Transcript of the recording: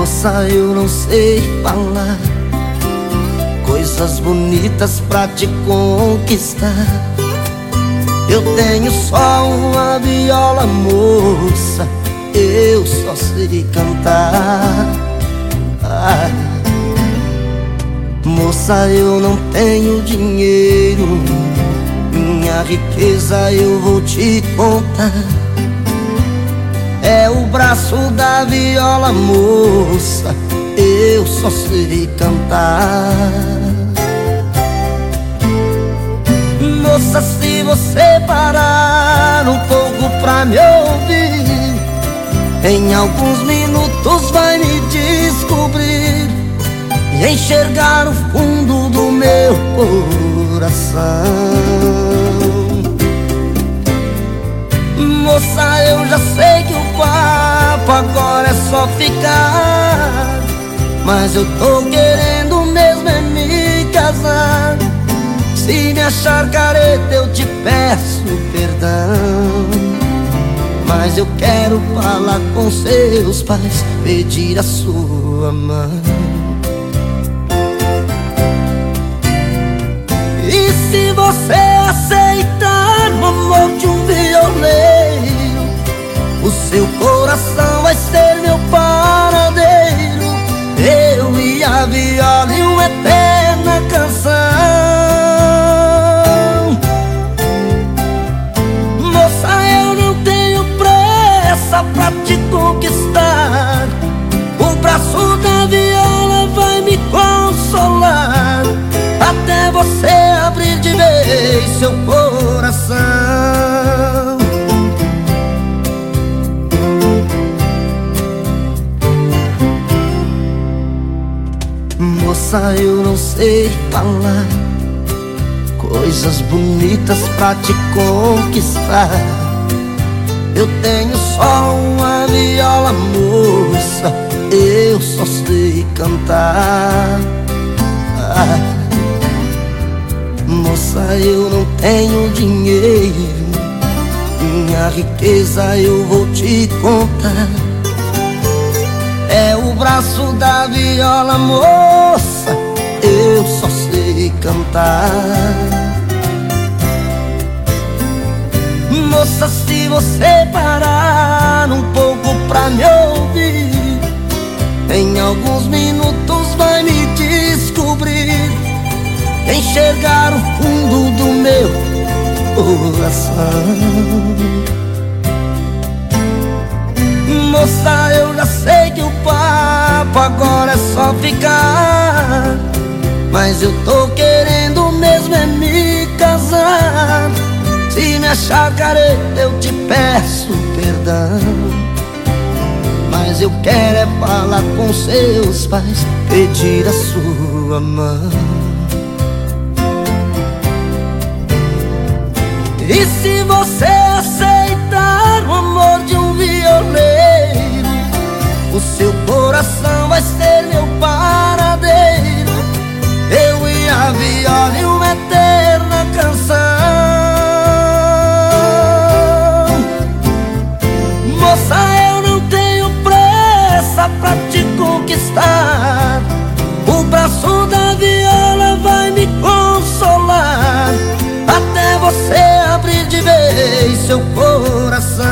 Moça, eu não sei falar. Coisas bonitas pra te conquistar. Eu tenho só uma viola, moça. Eu só sei cantar. Ai. Moça, eu não tenho dinheiro. Minha riqueza eu vou te contar É o braço da viola, moça Eu só sei cantar Moça, se você parar um pouco pra me ouvir Em alguns minutos vai me descobrir e enxergar o fundo do meu coração. Moça, eu já sei que o papo agora é só ficar. Mas eu tô querendo mesmo é me casar. Se me achar careta, eu te peço perdão. Mas eu quero falar com seus pais, pedir a sua mão. se você aceitar o amor de um violeiro O seu coração vai ser meu paradeiro. Eu e a viola e uma eterna canção. Moça, eu não tenho pressa pra te conquistar. O braço da viola vai me consolar. Até você abrir de vez seu coração Moça, eu não sei falar. Coisas bonitas pra te conquistar. Eu tenho só uma viola, moça Eu só sei cantar. Moça, eu não tenho dinheiro Minha riqueza eu vou te contar. É o braço da viola, moça cantar Moça, se você parar um pouco pra me ouvir Em alguns minutos vai me descobrir enxergar o fundo do meu coração. Moça, eu já sei que o papo agora é só ficar. Mas eu tô querendo mesmo é me casar. Se me achar careta, eu te peço perdão. Mas eu quero é falar com seus pais, pedir a sua mão. E se você aceitar o amor de um violeiro O seu coração seu coração